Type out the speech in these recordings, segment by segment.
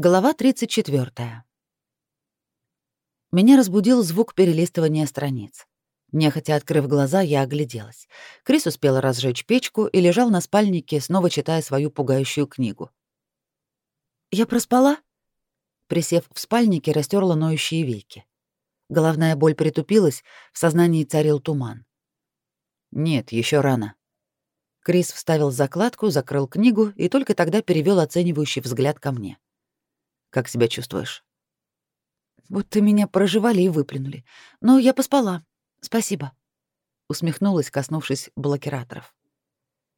Глава 34. Меня разбудил звук перелистывания страниц. Нехотя открыв глаза, я огляделась. Крис успел разжечь печку и лежал на спальнике, снова читая свою пугающую книгу. «Я проспала?» Присев в спальнике, растерла ноющие веки. Головная боль притупилась, в сознании царил туман. «Нет, еще рано». Крис вставил закладку, закрыл книгу и только тогда перевел оценивающий взгляд ко мне. Как себя чувствуешь? Будто меня проживали и выплюнули. Но я поспала. Спасибо. Усмехнулась, коснувшись блокираторов.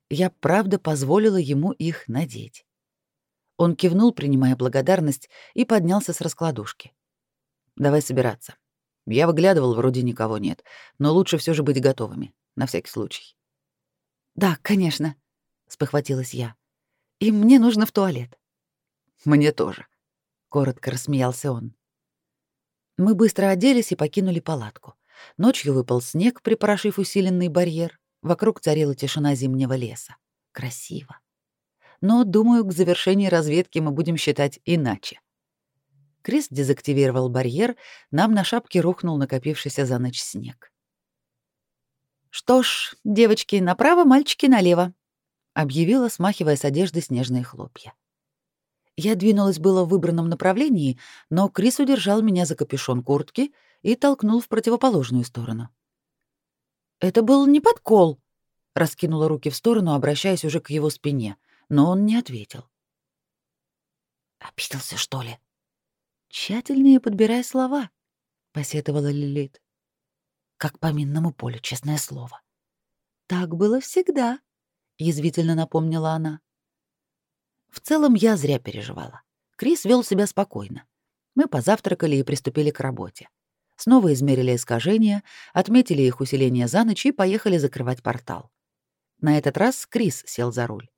Я правда позволила ему их надеть. Он кивнул, принимая благодарность, и поднялся с раскладушки. Давай собираться. Я выглядывал, вроде никого нет, но лучше все же быть готовыми, на всякий случай. Да, конечно, спохватилась я. И мне нужно в туалет. Мне тоже коротко рассмеялся он. Мы быстро оделись и покинули палатку. Ночью выпал снег, припорошив усиленный барьер. Вокруг царила тишина зимнего леса. Красиво. Но, думаю, к завершении разведки мы будем считать иначе. Крис дезактивировал барьер, нам на шапке рухнул накопившийся за ночь снег. «Что ж, девочки направо, мальчики налево», — объявила, смахивая с одежды снежные хлопья. Я двинулась было в выбранном направлении, но Крис удержал меня за капюшон куртки и толкнул в противоположную сторону. «Это был не подкол», — раскинула руки в сторону, обращаясь уже к его спине, но он не ответил. «Обиделся, что ли?» «Тщательнее подбирай слова», — посетовала Лилит. «Как по минному полю, честное слово». «Так было всегда», — язвительно напомнила она. В целом я зря переживала. Крис вел себя спокойно. Мы позавтракали и приступили к работе. Снова измерили искажения, отметили их усиление за ночь и поехали закрывать портал. На этот раз Крис сел за руль.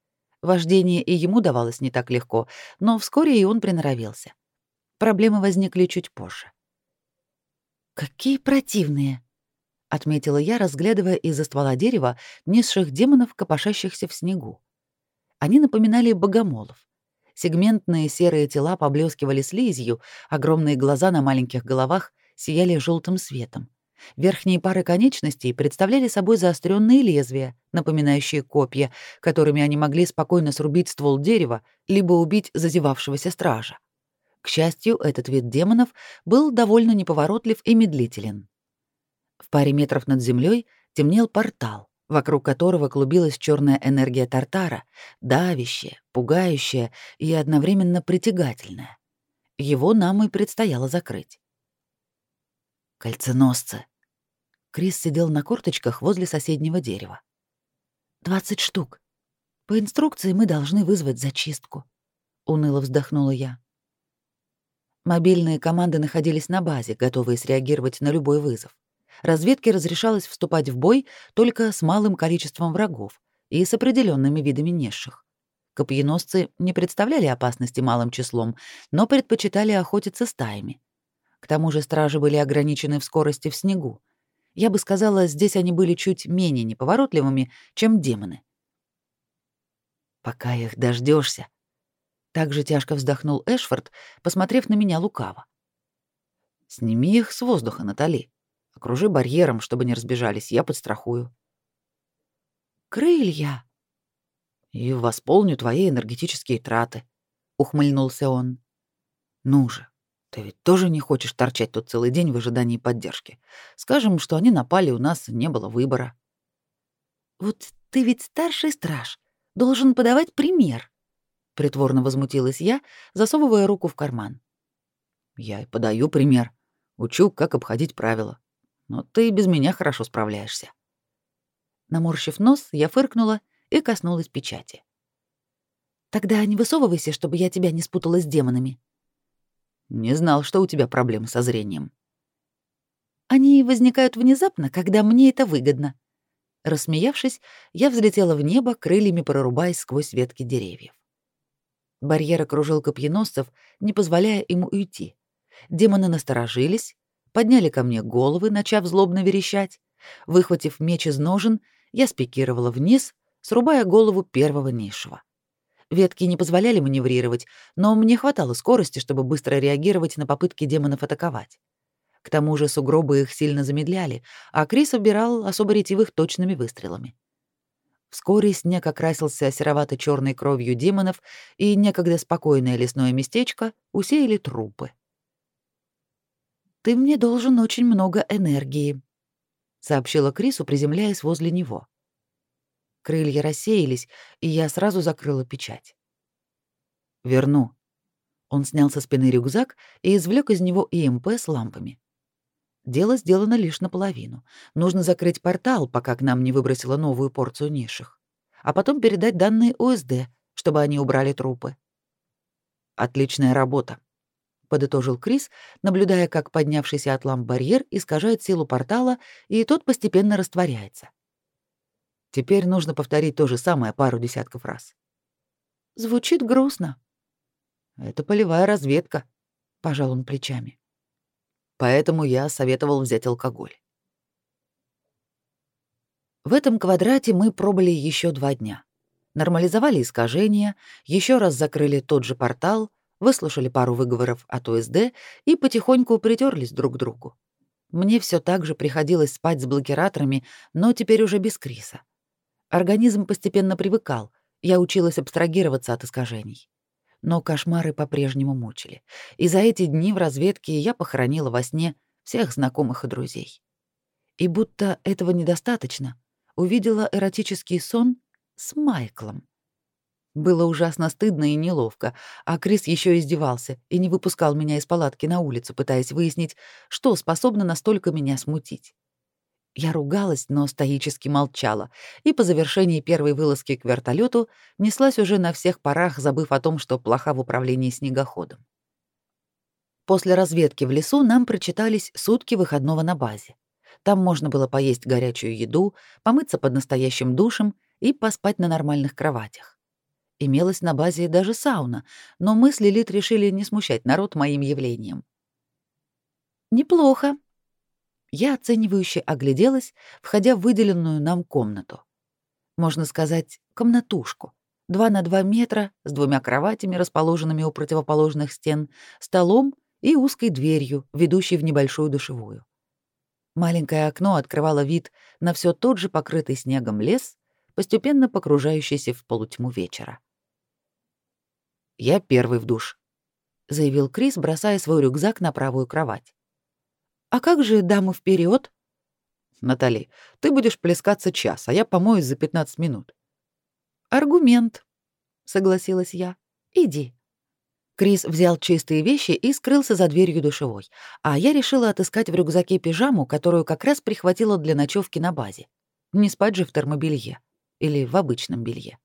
Вождение и ему давалось не так легко, но вскоре и он приноровился. Проблемы возникли чуть позже. «Какие противные!» — отметила я, разглядывая из-за ствола дерева низших демонов, копошащихся в снегу. Они напоминали богомолов. Сегментные серые тела поблескивали слизью, огромные глаза на маленьких головах сияли желтым светом. Верхние пары конечностей представляли собой заостренные лезвия, напоминающие копья, которыми они могли спокойно срубить ствол дерева либо убить зазевавшегося стража. К счастью, этот вид демонов был довольно неповоротлив и медлителен. В паре метров над землей темнел портал, вокруг которого клубилась черная энергия Тартара, давящая, пугающая и одновременно притягательная. Его нам и предстояло закрыть. Кольценосцы. Крис сидел на корточках возле соседнего дерева. «Двадцать штук. По инструкции мы должны вызвать зачистку», — уныло вздохнула я. Мобильные команды находились на базе, готовые среагировать на любой вызов разведке разрешалось вступать в бой только с малым количеством врагов и с определенными видами несших. Копьеносцы не представляли опасности малым числом, но предпочитали охотиться стаями. К тому же стражи были ограничены в скорости в снегу. Я бы сказала, здесь они были чуть менее неповоротливыми, чем демоны. «Пока их дождешься, так же тяжко вздохнул Эшфорд, посмотрев на меня лукаво. «Сними их с воздуха, Натали. Окружи барьером, чтобы не разбежались, я подстрахую. Крылья. И восполню твои энергетические траты, ухмыльнулся он. Ну же, ты ведь тоже не хочешь торчать тут целый день в ожидании поддержки. Скажем, что они напали, у нас не было выбора. Вот ты ведь старший страж, должен подавать пример, притворно возмутилась я, засовывая руку в карман. Я и подаю пример. Учу, как обходить правила но ты без меня хорошо справляешься. Наморщив нос, я фыркнула и коснулась печати. Тогда не высовывайся, чтобы я тебя не спутала с демонами. Не знал, что у тебя проблемы со зрением. Они возникают внезапно, когда мне это выгодно. Рассмеявшись, я взлетела в небо, крыльями прорубаясь сквозь ветки деревьев. Барьер окружил копьеносцев, не позволяя им уйти. Демоны насторожились, подняли ко мне головы, начав злобно верещать. Выхватив меч из ножен, я спикировала вниз, срубая голову первого низшего. Ветки не позволяли маневрировать, но мне хватало скорости, чтобы быстро реагировать на попытки демонов атаковать. К тому же сугробы их сильно замедляли, а Крис убирал особо ретивых точными выстрелами. Вскоре снег окрасился серовато черной кровью демонов, и некогда спокойное лесное местечко усеяли трупы. «Ты мне должен очень много энергии», — сообщила Крису, приземляясь возле него. Крылья рассеялись, и я сразу закрыла печать. «Верну». Он снял со спины рюкзак и извлек из него ИМП с лампами. Дело сделано лишь наполовину. Нужно закрыть портал, пока к нам не выбросила новую порцию низших. А потом передать данные ОСД, чтобы они убрали трупы. «Отличная работа», — подытожил Крис, наблюдая, как поднявшийся от ламп барьер искажает силу портала, и тот постепенно растворяется. Теперь нужно повторить то же самое пару десятков раз. Звучит грустно. Это полевая разведка, пожал он плечами. Поэтому я советовал взять алкоголь. В этом квадрате мы пробыли еще два дня. Нормализовали искажения, еще раз закрыли тот же портал, выслушали пару выговоров от ОСД и потихоньку притерлись друг к другу. Мне все так же приходилось спать с блокираторами, но теперь уже без Криса. Организм постепенно привыкал, я училась абстрагироваться от искажений. Но кошмары по-прежнему мучили, и за эти дни в разведке я похоронила во сне всех знакомых и друзей. И будто этого недостаточно, увидела эротический сон с Майклом. Было ужасно стыдно и неловко, а Крис еще издевался и не выпускал меня из палатки на улицу, пытаясь выяснить, что способно настолько меня смутить. Я ругалась, но стоически молчала, и по завершении первой вылазки к вертолету неслась уже на всех парах, забыв о том, что плоха в управлении снегоходом. После разведки в лесу нам прочитались сутки выходного на базе. Там можно было поесть горячую еду, помыться под настоящим душем и поспать на нормальных кроватях. Имелась на базе даже сауна, но мы с Лилит решили не смущать народ моим явлением. «Неплохо», я оценивающе огляделась, входя в выделенную нам комнату. Можно сказать, комнатушку. Два на два метра, с двумя кроватями, расположенными у противоположных стен, столом и узкой дверью, ведущей в небольшую душевую. Маленькое окно открывало вид на все тот же покрытый снегом лес, постепенно погружающийся в полутьму вечера. «Я первый в душ», — заявил Крис, бросая свой рюкзак на правую кровать. А как же дамы вперед? Натали, ты будешь плескаться час, а я помоюсь за 15 минут. Аргумент, согласилась я. Иди. Крис взял чистые вещи и скрылся за дверью душевой, а я решила отыскать в рюкзаке пижаму, которую как раз прихватила для ночевки на базе. Не спать же в термобелье или в обычном белье.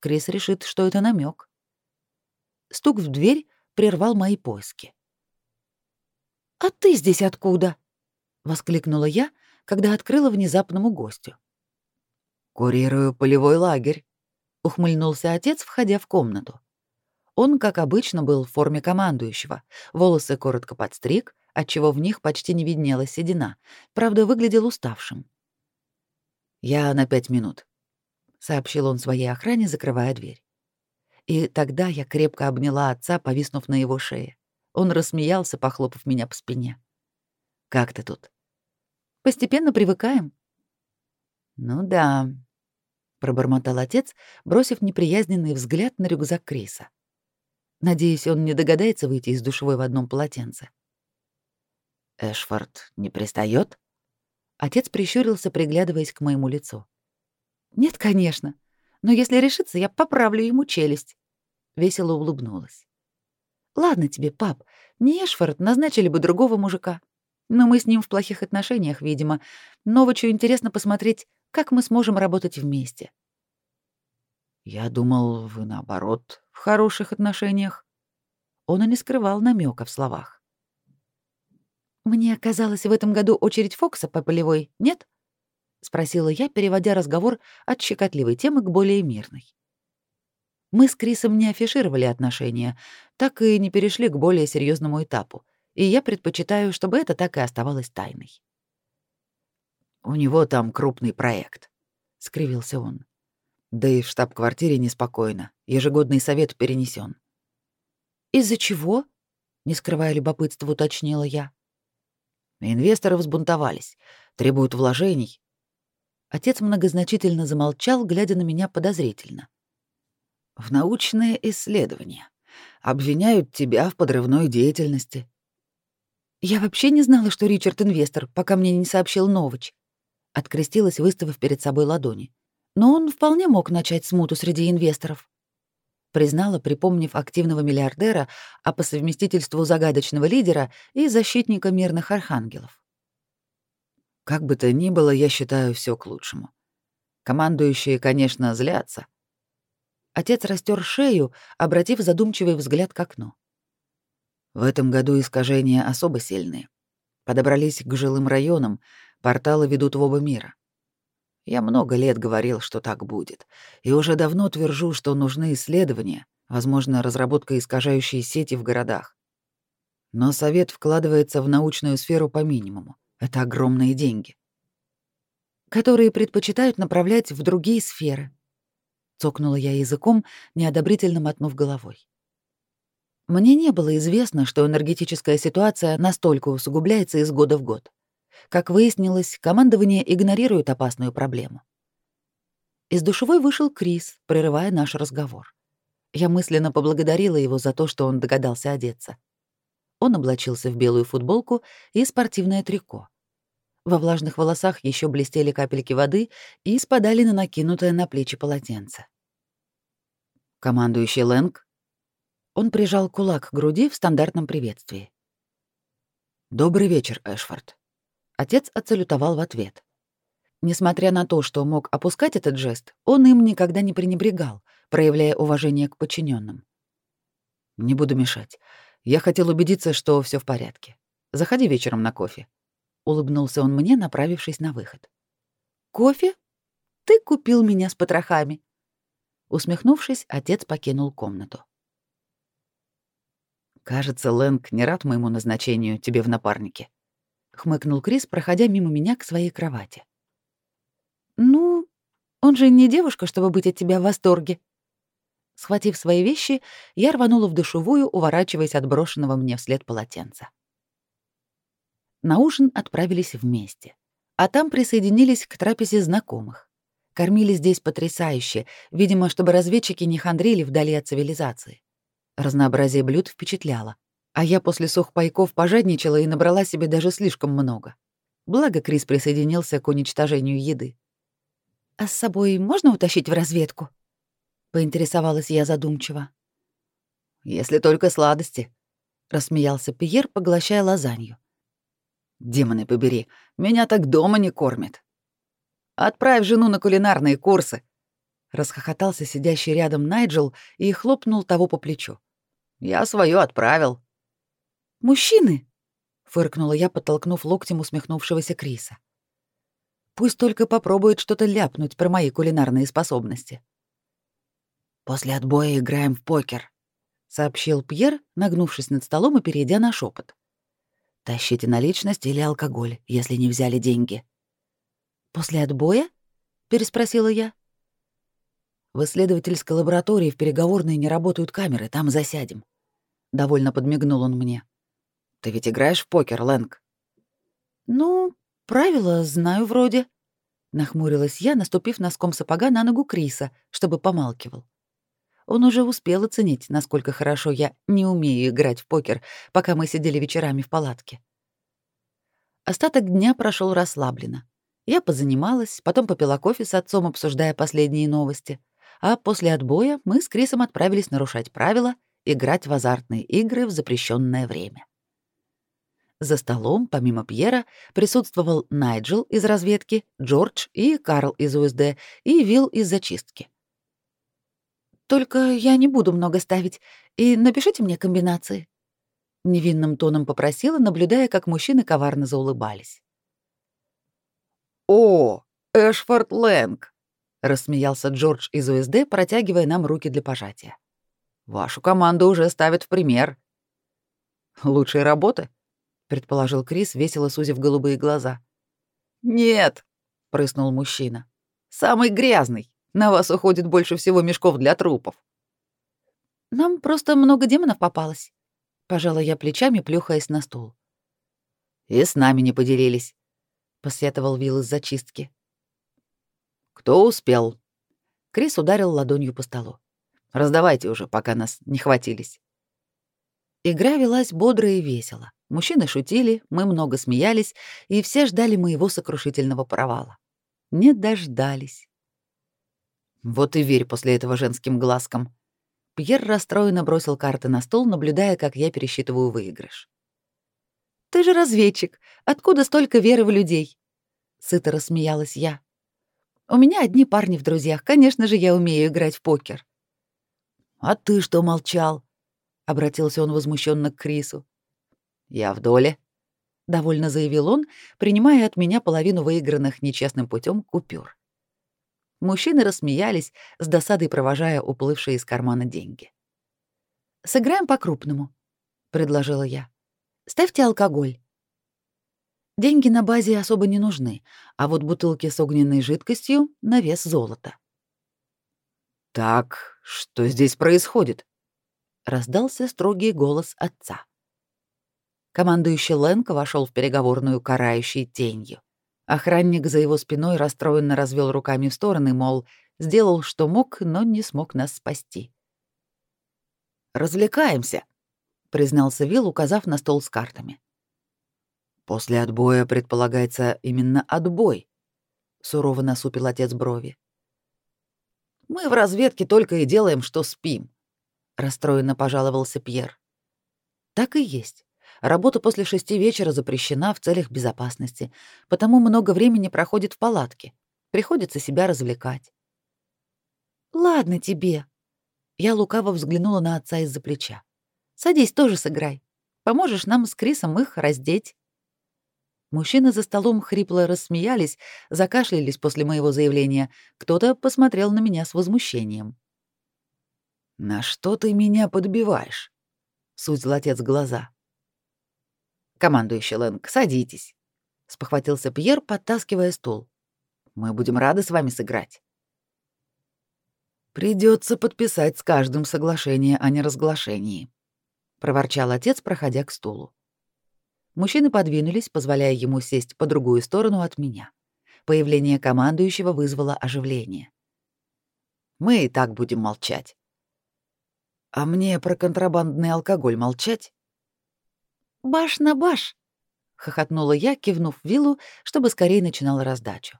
Крис решит, что это намек. Стук в дверь прервал мои поиски. «А ты здесь откуда?» — воскликнула я, когда открыла внезапному гостю. «Курирую полевой лагерь», — ухмыльнулся отец, входя в комнату. Он, как обычно, был в форме командующего, волосы коротко подстриг, отчего в них почти не виднелась седина, правда, выглядел уставшим. «Я на пять минут», — сообщил он своей охране, закрывая дверь. И тогда я крепко обняла отца, повиснув на его шее. Он рассмеялся, похлопав меня по спине. «Как ты тут?» «Постепенно привыкаем». «Ну да», — пробормотал отец, бросив неприязненный взгляд на рюкзак Криса. Надеюсь, он не догадается выйти из душевой в одном полотенце. «Эшфорд не пристает? Отец прищурился, приглядываясь к моему лицу. «Нет, конечно. Но если решится, я поправлю ему челюсть». Весело улыбнулась. Ладно тебе, пап, не Эшфорд, назначили бы другого мужика. Но мы с ним в плохих отношениях, видимо. Новичу интересно посмотреть, как мы сможем работать вместе. Я думал, вы наоборот, в хороших отношениях. Он и не скрывал намека в словах. Мне казалось, в этом году очередь Фокса по полевой, нет? Спросила я, переводя разговор от щекотливой темы к более мирной. Мы с Крисом не афишировали отношения, так и не перешли к более серьезному этапу, и я предпочитаю, чтобы это так и оставалось тайной. «У него там крупный проект», — скривился он. Да и в штаб-квартире неспокойно. Ежегодный совет перенесен. Из-за чего? Не скрывая любопытства, уточнила я. Инвесторы взбунтовались, требуют вложений. Отец многозначительно замолчал, глядя на меня подозрительно. В научные исследования. Обвиняют тебя в подрывной деятельности. Я вообще не знала, что Ричард инвестор, пока мне не сообщил Новыч. Открестилась, выставив перед собой ладони но он вполне мог начать смуту среди инвесторов. Признала, припомнив активного миллиардера, а по совместительству загадочного лидера и защитника мирных архангелов. Как бы то ни было, я считаю все к лучшему. Командующие, конечно, злятся. Отец растер шею, обратив задумчивый взгляд к окну. В этом году искажения особо сильные. Подобрались к жилым районам, порталы ведут в оба мира. Я много лет говорил, что так будет, и уже давно твержу, что нужны исследования, возможно, разработка искажающей сети в городах. Но совет вкладывается в научную сферу по минимуму. Это огромные деньги. Которые предпочитают направлять в другие сферы. Цокнула я языком, неодобрительно мотнув головой. Мне не было известно, что энергетическая ситуация настолько усугубляется из года в год. Как выяснилось, командование игнорирует опасную проблему. Из душевой вышел Крис, прерывая наш разговор. Я мысленно поблагодарила его за то, что он догадался одеться. Он облачился в белую футболку и спортивное трико. Во влажных волосах еще блестели капельки воды и спадали на накинутое на плечи полотенце. «Командующий Лэнг?» Он прижал кулак к груди в стандартном приветствии. «Добрый вечер, Эшфорд». Отец отсалютовал в ответ. Несмотря на то, что мог опускать этот жест, он им никогда не пренебрегал, проявляя уважение к подчиненным. «Не буду мешать. Я хотел убедиться, что все в порядке. Заходи вечером на кофе». Улыбнулся он мне, направившись на выход. «Кофе? Ты купил меня с потрохами». Усмехнувшись, отец покинул комнату. «Кажется, Лэнг не рад моему назначению тебе в напарнике», хмыкнул Крис, проходя мимо меня к своей кровати. Ну, он же не девушка, чтобы быть от тебя в восторге. Схватив свои вещи, я рванула в душевую, уворачиваясь от брошенного мне вслед полотенца. На ужин отправились вместе, а там присоединились к трапезе знакомых. Кормили здесь потрясающе, видимо, чтобы разведчики не хандрили вдали от цивилизации. Разнообразие блюд впечатляло. А я после сухпайков пожадничала и набрала себе даже слишком много. Благо Крис присоединился к уничтожению еды. «А с собой можно утащить в разведку?» — поинтересовалась я задумчиво. «Если только сладости», — рассмеялся Пьер, поглощая лазанью. «Демоны побери, меня так дома не кормят. Отправь жену на кулинарные курсы», — расхохотался сидящий рядом Найджел и хлопнул того по плечу. «Я свое отправил». «Мужчины!» — фыркнула я, подтолкнув локтем усмехнувшегося Криса. «Пусть только попробует что-то ляпнуть про мои кулинарные способности». «После отбоя играем в покер», — сообщил Пьер, нагнувшись над столом и перейдя на шепот. «Тащите наличность или алкоголь, если не взяли деньги». «После отбоя?» — переспросила я. «В исследовательской лаборатории в переговорной не работают камеры, там засядем». Довольно подмигнул он мне. Ты ведь играешь в покер, Лэнг? Ну, правила знаю вроде. Нахмурилась я, наступив носком сапога на ногу Криса, чтобы помалкивал. Он уже успел оценить, насколько хорошо я не умею играть в покер, пока мы сидели вечерами в палатке. Остаток дня прошел расслабленно. Я позанималась, потом попила кофе с отцом, обсуждая последние новости, а после отбоя мы с Крисом отправились нарушать правила, играть в азартные игры в запрещенное время. За столом, помимо Пьера, присутствовал Найджел из разведки, Джордж и Карл из УСД и Вилл из зачистки. «Только я не буду много ставить, и напишите мне комбинации», — невинным тоном попросила, наблюдая, как мужчины коварно заулыбались. «О, Эшфорд Лэнг!» — рассмеялся Джордж из УСД, протягивая нам руки для пожатия. «Вашу команду уже ставят в пример». «Лучшей работы?» предположил Крис, весело сузив голубые глаза. Нет, прыснул мужчина. Самый грязный. На вас уходит больше всего мешков для трупов. Нам просто много демонов попалось. Пожала я плечами, плюхаясь на стул. И с нами не поделились, посетовал Вилл из зачистки. Кто успел? Крис ударил ладонью по столу. Раздавайте уже, пока нас не хватились. Игра велась бодро и весело. Мужчины шутили, мы много смеялись, и все ждали моего сокрушительного провала. Не дождались. Вот и верь после этого женским глазкам. Пьер расстроенно бросил карты на стол, наблюдая, как я пересчитываю выигрыш. «Ты же разведчик. Откуда столько веры в людей?» Сыто рассмеялась я. «У меня одни парни в друзьях. Конечно же, я умею играть в покер». «А ты что молчал?» — обратился он возмущенно к Крису. «Я в доле», — довольно заявил он, принимая от меня половину выигранных нечестным путем купюр. Мужчины рассмеялись, с досадой провожая уплывшие из кармана деньги. «Сыграем по-крупному», — предложила я. «Ставьте алкоголь». Деньги на базе особо не нужны, а вот бутылки с огненной жидкостью на вес золота. «Так, что здесь происходит?» — раздался строгий голос отца. Командующий Ленка вошел в переговорную карающей тенью. Охранник за его спиной расстроенно развел руками в стороны, мол, сделал, что мог, но не смог нас спасти. «Развлекаемся», — признался Вилл, указав на стол с картами. «После отбоя предполагается именно отбой», — сурово насупил отец брови. «Мы в разведке только и делаем, что спим», — расстроенно пожаловался Пьер. «Так и есть. Работа после шести вечера запрещена в целях безопасности, потому много времени проходит в палатке. Приходится себя развлекать. «Ладно тебе». Я лукаво взглянула на отца из-за плеча. «Садись, тоже сыграй. Поможешь нам с Крисом их раздеть». Мужчины за столом хрипло рассмеялись, закашлялись после моего заявления. Кто-то посмотрел на меня с возмущением. «На что ты меня подбиваешь?» — сузил отец глаза. «Командующий Лэнг, садитесь», — спохватился Пьер, подтаскивая стул. «Мы будем рады с вами сыграть». Придется подписать с каждым соглашение о неразглашении», — проворчал отец, проходя к стулу. Мужчины подвинулись, позволяя ему сесть по другую сторону от меня. Появление командующего вызвало оживление. «Мы и так будем молчать». «А мне про контрабандный алкоголь молчать?» «Баш на баш!» — хохотнула я, кивнув виллу, чтобы скорее начинала раздачу.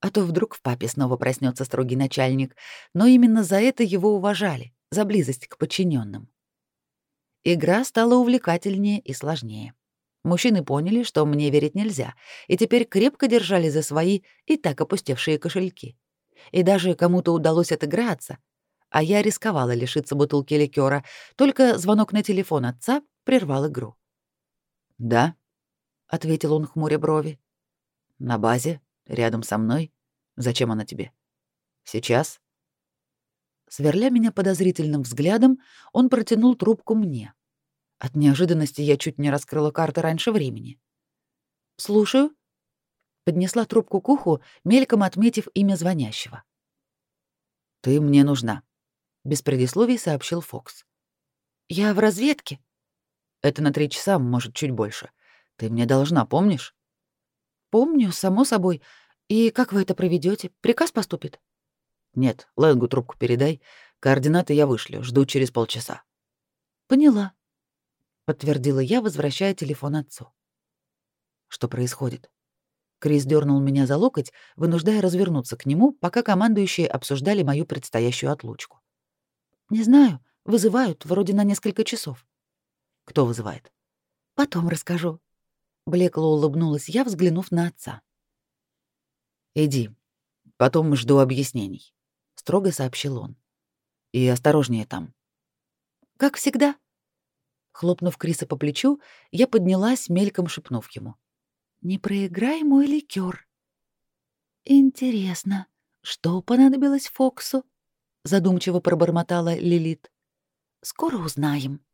А то вдруг в папе снова проснется строгий начальник, но именно за это его уважали, за близость к подчиненным. Игра стала увлекательнее и сложнее. Мужчины поняли, что мне верить нельзя, и теперь крепко держали за свои и так опустевшие кошельки. И даже кому-то удалось отыграться, а я рисковала лишиться бутылки ликера, только звонок на телефон отца прервал игру. «Да», — ответил он, хмуря брови. «На базе, рядом со мной. Зачем она тебе? Сейчас?» Сверля меня подозрительным взглядом, он протянул трубку мне. От неожиданности я чуть не раскрыла карты раньше времени. «Слушаю», — поднесла трубку к уху, мельком отметив имя звонящего. «Ты мне нужна», — без предисловий сообщил Фокс. «Я в разведке», это на три часа, может, чуть больше. Ты мне должна, помнишь? Помню, само собой. И как вы это проведете? Приказ поступит? Нет, Лэнгу трубку передай. Координаты я вышлю, жду через полчаса. Поняла, подтвердила я, возвращая телефон отцу. Что происходит? Крис дернул меня за локоть, вынуждая развернуться к нему, пока командующие обсуждали мою предстоящую отлучку. Не знаю, вызывают вроде на несколько часов. Кто вызывает? Потом расскажу. Блекло улыбнулась я, взглянув на отца. Иди. Потом жду объяснений, строго сообщил он. И осторожнее там. Как всегда. Хлопнув Криса по плечу, я поднялась, мельком шепнув ему: "Не проиграй мой ликер. Интересно, что понадобилось Фоксу? задумчиво пробормотала Лилит. Скоро узнаем.